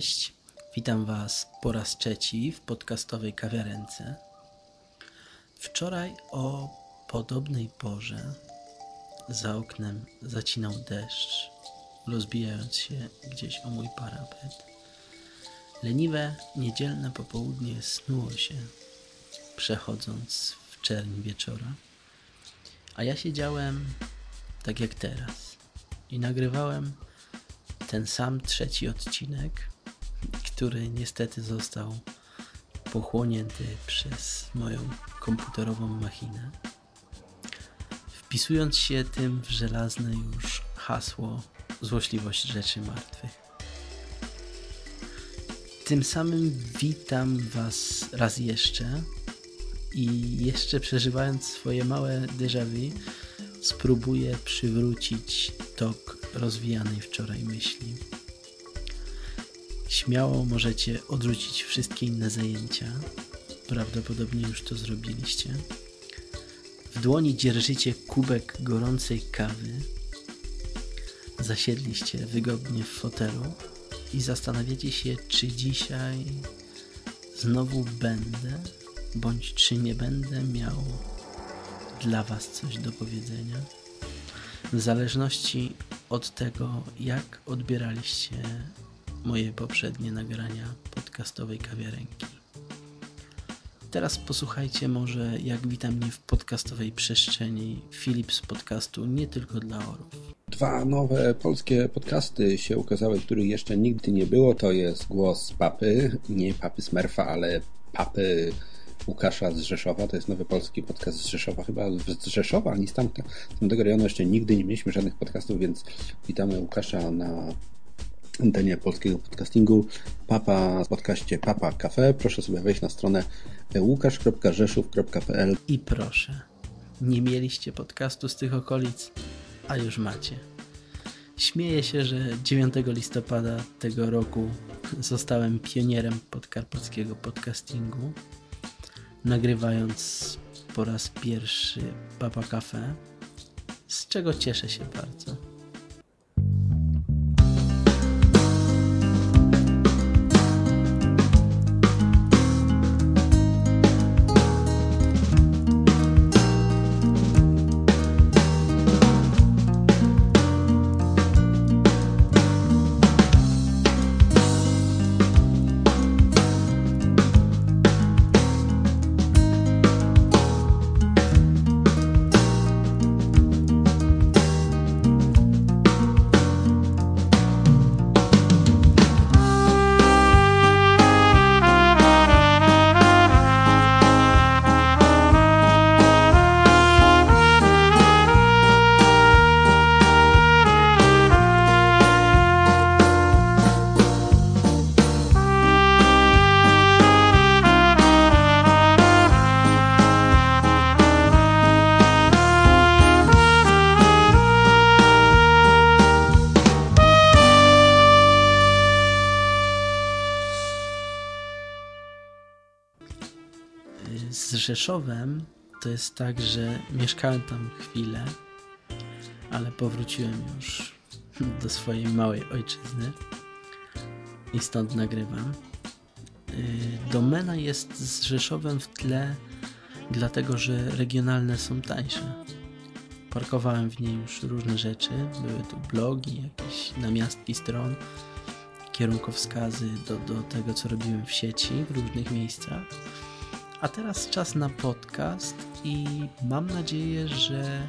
Cześć, witam Was po raz trzeci w podcastowej kawiarence. Wczoraj o podobnej porze za oknem zacinał deszcz, rozbijając się gdzieś o mój parapet. Leniwe, niedzielne popołudnie snuło się, przechodząc w czerń wieczora, a ja siedziałem tak jak teraz i nagrywałem ten sam trzeci odcinek, który niestety został pochłonięty przez moją komputerową machinę. Wpisując się tym w żelazne już hasło złośliwość rzeczy martwych. Tym samym witam Was raz jeszcze i jeszcze przeżywając swoje małe déjà vu, spróbuję przywrócić tok rozwijanej wczoraj myśli. Śmiało możecie odrzucić wszystkie inne zajęcia. Prawdopodobnie już to zrobiliście. W dłoni dzierżycie kubek gorącej kawy. Zasiedliście wygodnie w fotelu i zastanawiacie się, czy dzisiaj znowu będę, bądź czy nie będę miał dla Was coś do powiedzenia. W zależności od tego, jak odbieraliście moje poprzednie nagrania podcastowej kawiarenki. Teraz posłuchajcie może, jak wita mnie w podcastowej przestrzeni Filip z podcastu Nie tylko dla orów. Dwa nowe polskie podcasty się ukazały, których jeszcze nigdy nie było. To jest głos papy, nie papy Smurfa, ale papy Łukasza z Rzeszowa. To jest nowy polski podcast z Rzeszowa, chyba z Rzeszowa, ani z tamtego rejonu jeszcze nigdy nie mieliśmy żadnych podcastów, więc witamy Łukasza na antenie polskiego podcastingu. Papa w podcaście Papa Cafe. Proszę sobie wejść na stronę łukasz.rzeszów.pl I proszę, nie mieliście podcastu z tych okolic, a już macie. Śmieję się, że 9 listopada tego roku zostałem pionierem podkarpackiego podcastingu nagrywając po raz pierwszy Papa Cafe, z czego cieszę się bardzo. Rzeszowem to jest tak, że mieszkałem tam chwilę, ale powróciłem już do swojej małej ojczyzny i stąd nagrywam. Y, domena jest z Rzeszowem w tle, dlatego że regionalne są tańsze. Parkowałem w niej już różne rzeczy. Były tu blogi, jakieś namiastki stron, kierunkowskazy do, do tego, co robiłem w sieci w różnych miejscach a teraz czas na podcast i mam nadzieję, że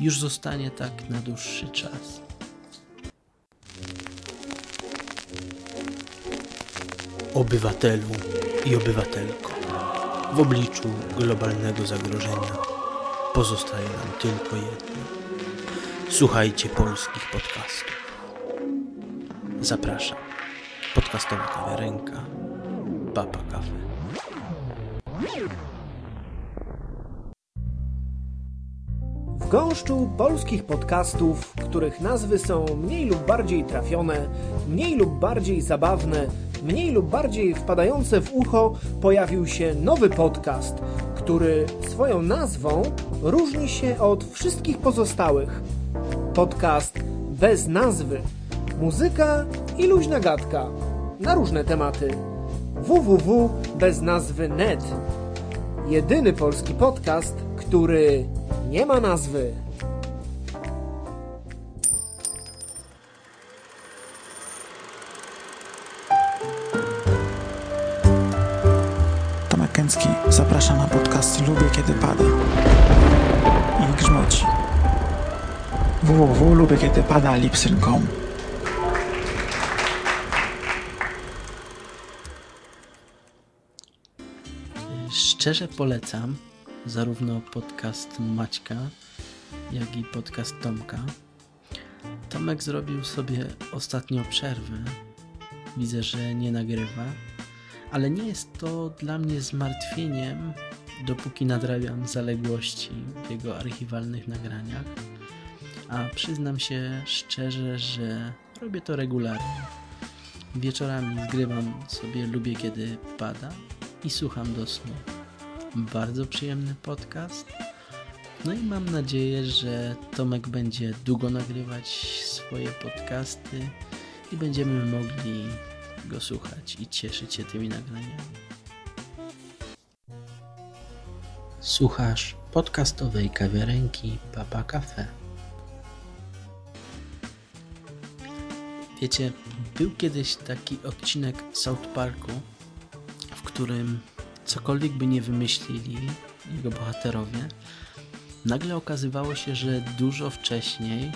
już zostanie tak na dłuższy czas. Obywatelu i obywatelko, w obliczu globalnego zagrożenia pozostaje nam tylko jedno. Słuchajcie polskich podcastów. Zapraszam. Podcastowa kawiarenka Papa Kawy. W gąszczu polskich podcastów, których nazwy są mniej lub bardziej trafione, mniej lub bardziej zabawne, mniej lub bardziej wpadające w ucho, pojawił się nowy podcast, który swoją nazwą różni się od wszystkich pozostałych. Podcast bez nazwy. Muzyka i luźna gadka. na różne tematy. Www bez nazwy net. Jedyny polski podcast, który nie ma nazwy. Tomek Kęcki zaprasza na podcast Lubię Kiedy Pada i grzmoci www.lubiekiedypada Szczerze polecam zarówno podcast Maćka, jak i podcast Tomka. Tomek zrobił sobie ostatnio przerwę. Widzę, że nie nagrywa, ale nie jest to dla mnie zmartwieniem, dopóki nadrabiam zaległości w jego archiwalnych nagraniach. A przyznam się szczerze, że robię to regularnie. Wieczorami zgrywam sobie lubię kiedy pada i słucham do snu. Bardzo przyjemny podcast. No i mam nadzieję, że Tomek będzie długo nagrywać swoje podcasty i będziemy mogli go słuchać i cieszyć się tymi nagraniami. Słuchasz podcastowej kawiarenki Papa Cafe. Wiecie, był kiedyś taki odcinek South Parku, w którym cokolwiek by nie wymyślili jego bohaterowie, nagle okazywało się, że dużo wcześniej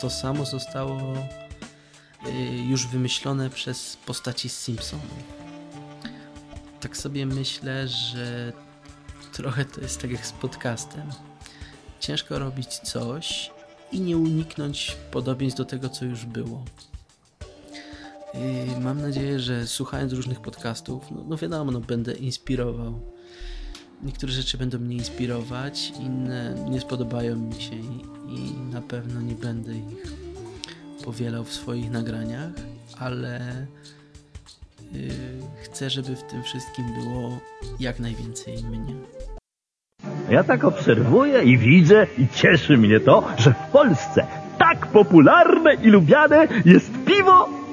to samo zostało y, już wymyślone przez postaci z Simpsonów. Tak sobie myślę, że trochę to jest tak jak z podcastem. Ciężko robić coś i nie uniknąć podobieństw do tego, co już było. I mam nadzieję, że słuchając różnych podcastów, no, no wiadomo, no, będę inspirował. Niektóre rzeczy będą mnie inspirować, inne nie spodobają mi się i, i na pewno nie będę ich powielał w swoich nagraniach, ale yy, chcę, żeby w tym wszystkim było jak najwięcej mnie. Ja tak obserwuję i widzę i cieszy mnie to, że w Polsce tak popularne i lubiane jest piwo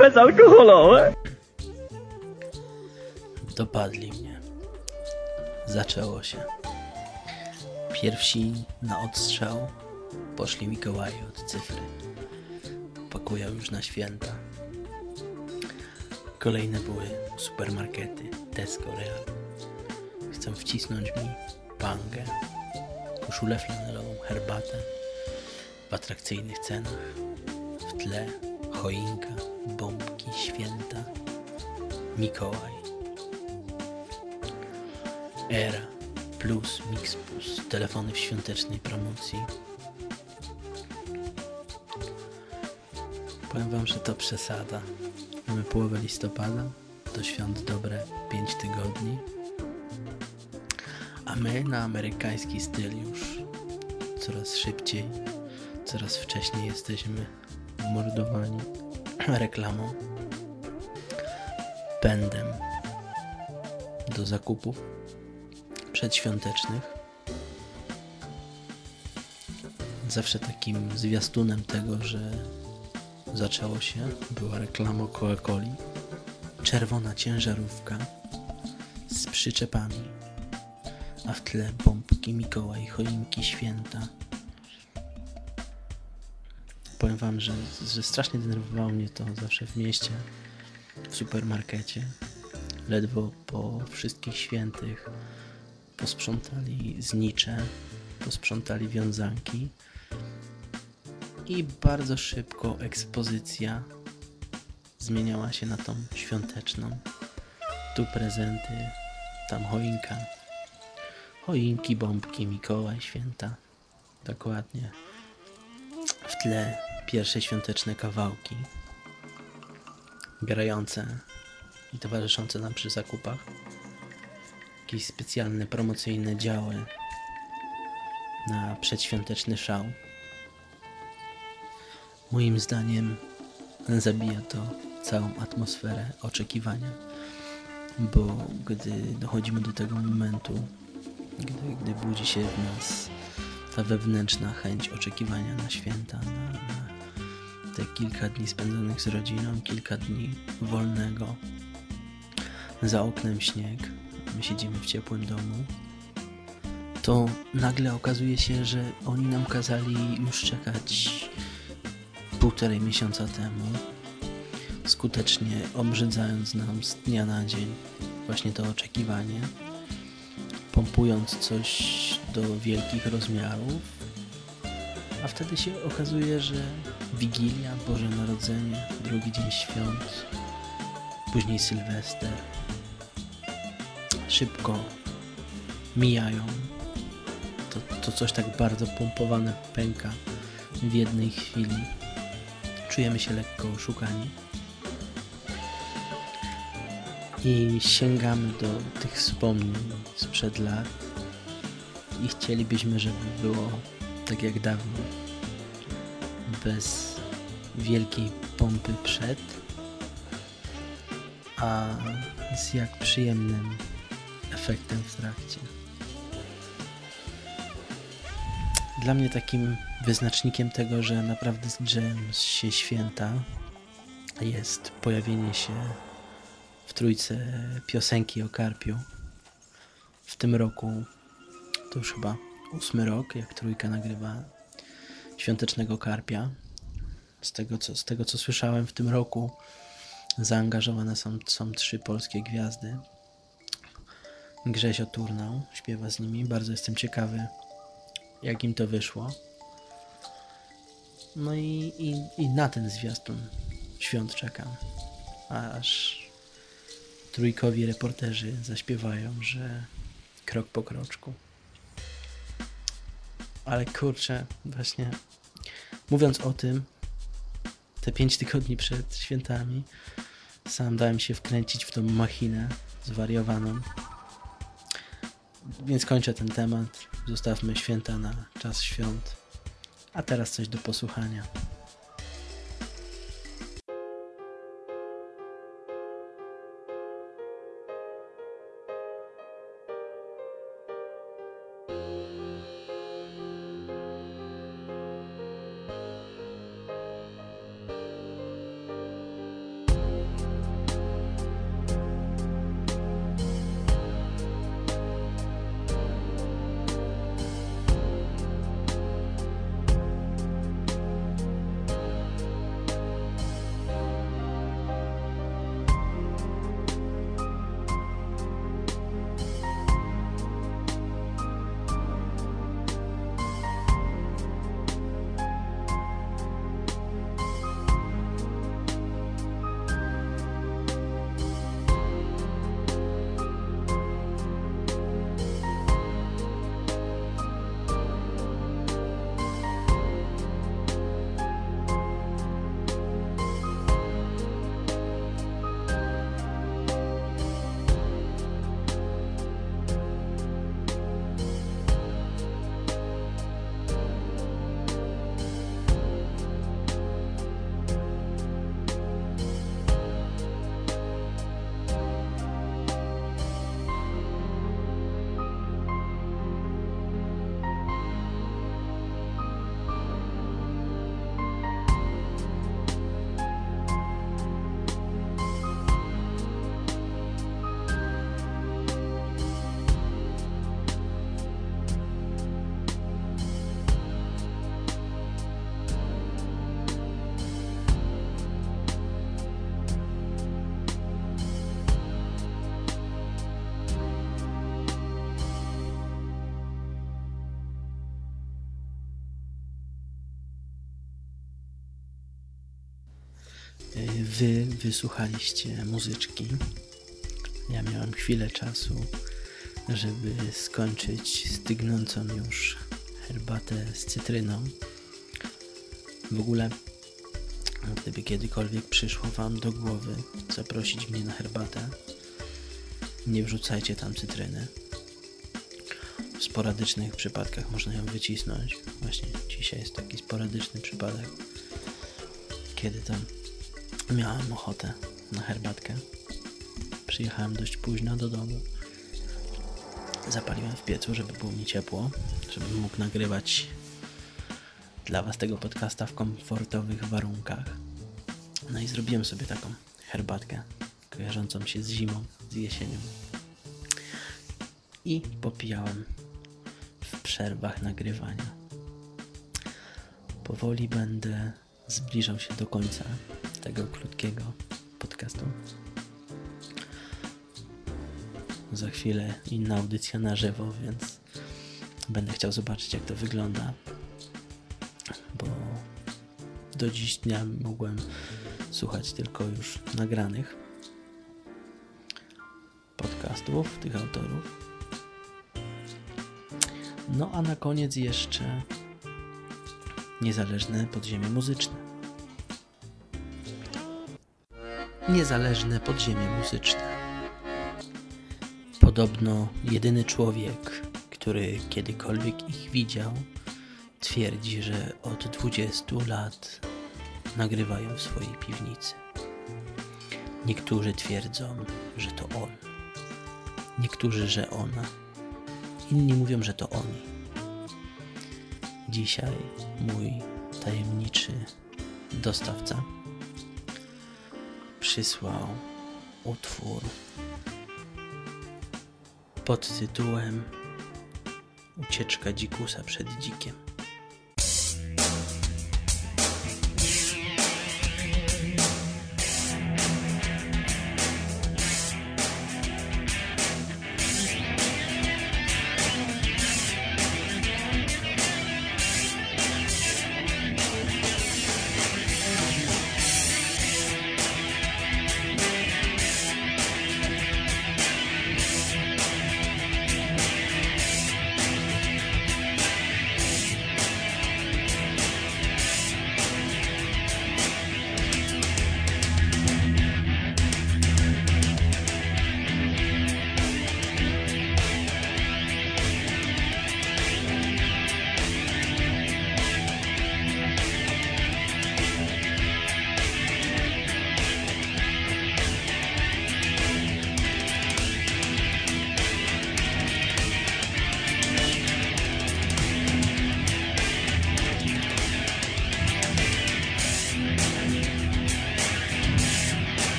bezalkoholowe. Dopadli mnie. Zaczęło się. Pierwsi na odstrzał poszli Mikołaje od cyfry. Pakują już na święta. Kolejne były supermarkety, Tesco, Real. Chcą wcisnąć mi pangę, koszulę flanelową, herbatę w atrakcyjnych cenach. W tle choinka, bombki, święta, Mikołaj. Era, Plus, Mix Plus, telefony w świątecznej promocji. Powiem wam, że to przesada. Mamy połowę listopada, do świąt dobre 5 tygodni. A my na amerykański styl już coraz szybciej, coraz wcześniej jesteśmy mordowani reklamą, pędem do zakupów przedświątecznych. Zawsze takim zwiastunem tego, że zaczęło się, była reklama Coca-Coli. Czerwona ciężarówka z przyczepami, a w tle bombki Mikołaj, choinki, święta. Powiem wam, że, że strasznie denerwowało mnie to zawsze w mieście, w supermarkecie. Ledwo po wszystkich świętych posprzątali znicze, posprzątali wiązanki i bardzo szybko ekspozycja zmieniała się na tą świąteczną. Tu prezenty, tam choinka. Choinki, bombki, Mikołaj, święta. Dokładnie. W tle pierwsze świąteczne kawałki. Grające i towarzyszące nam przy zakupach. Jakieś specjalne promocyjne działy na przedświąteczny szał. Moim zdaniem zabija to całą atmosferę oczekiwania, bo gdy dochodzimy do tego momentu, gdy, gdy budzi się w nas ta wewnętrzna chęć oczekiwania na święta, na, na te kilka dni spędzonych z rodziną, kilka dni wolnego. Za oknem śnieg, my siedzimy w ciepłym domu. To nagle okazuje się, że oni nam kazali już czekać półtorej miesiąca temu, skutecznie obrzydzając nam z dnia na dzień właśnie to oczekiwanie, pompując coś do wielkich rozmiarów, a wtedy się okazuje, że Wigilia, Boże Narodzenie, drugi dzień świąt, później Sylwester szybko mijają. To, to coś tak bardzo pompowane pęka w jednej chwili. Czujemy się lekko oszukani. I sięgamy do tych wspomnień sprzed lat i chcielibyśmy, żeby było tak jak dawno. Bez wielkiej pompy przed, a z jak przyjemnym efektem w trakcie. Dla mnie takim wyznacznikiem tego, że naprawdę zgrzeją się święta jest pojawienie się w trójce piosenki o Karpiu. W tym roku to już chyba ósmy rok, jak trójka nagrywa świątecznego Karpia. Z tego, co, z tego co słyszałem w tym roku zaangażowane są, są trzy polskie gwiazdy. Grzesio Turnał śpiewa z nimi. Bardzo jestem ciekawy, jak im to wyszło. No i, i, i na ten zwiastun świąt czekam. Aż trójkowi reporterzy zaśpiewają, że krok po kroczku. Ale kurczę, właśnie mówiąc o tym, te pięć tygodni przed świętami, sam dałem się wkręcić w tą machinę zwariowaną. Więc kończę ten temat. Zostawmy święta na czas świąt. A teraz coś do posłuchania. Wy wysłuchaliście muzyczki. Ja miałem chwilę czasu, żeby skończyć stygnącą już herbatę z cytryną. W ogóle, gdyby kiedykolwiek przyszło Wam do głowy zaprosić mnie na herbatę, nie wrzucajcie tam cytryny. W sporadycznych przypadkach można ją wycisnąć. Właśnie dzisiaj jest taki sporadyczny przypadek, kiedy tam miałem ochotę na herbatkę. Przyjechałem dość późno do domu. Zapaliłem w piecu, żeby było mi ciepło, żebym mógł nagrywać dla Was tego podcasta w komfortowych warunkach. No i zrobiłem sobie taką herbatkę kojarzącą się z zimą, z jesienią. I popijałem w przerwach nagrywania. Powoli będę zbliżał się do końca tego krótkiego podcastu. Za chwilę inna audycja na żywo, więc będę chciał zobaczyć, jak to wygląda. Bo do dziś dnia mogłem słuchać tylko już nagranych podcastów tych autorów. No a na koniec jeszcze niezależne podziemie muzyczne. Niezależne podziemie muzyczne. Podobno jedyny człowiek, który kiedykolwiek ich widział, twierdzi, że od 20 lat nagrywają w swojej piwnicy. Niektórzy twierdzą, że to on. Niektórzy, że ona. Inni mówią, że to oni. Dzisiaj mój tajemniczy dostawca przysłał utwór pod tytułem Ucieczka dzikusa przed dzikiem.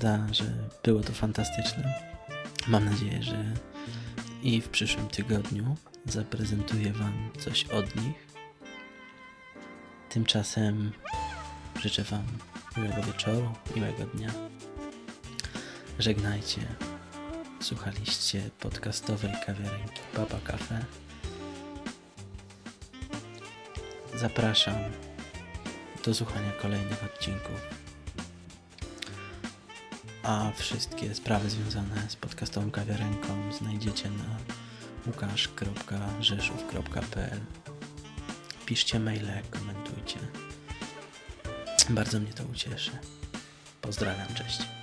Prawda, że było to fantastyczne. Mam nadzieję, że i w przyszłym tygodniu zaprezentuję Wam coś od nich. Tymczasem życzę Wam miłego wieczoru, miłego dnia. Żegnajcie. Słuchaliście podcastowej kawiarenki Baba Cafe. Zapraszam do słuchania kolejnych odcinków a wszystkie sprawy związane z podcastową kawiarenką znajdziecie na łukasz.rzeszów.pl Piszcie maile, komentujcie. Bardzo mnie to ucieszy. Pozdrawiam, cześć.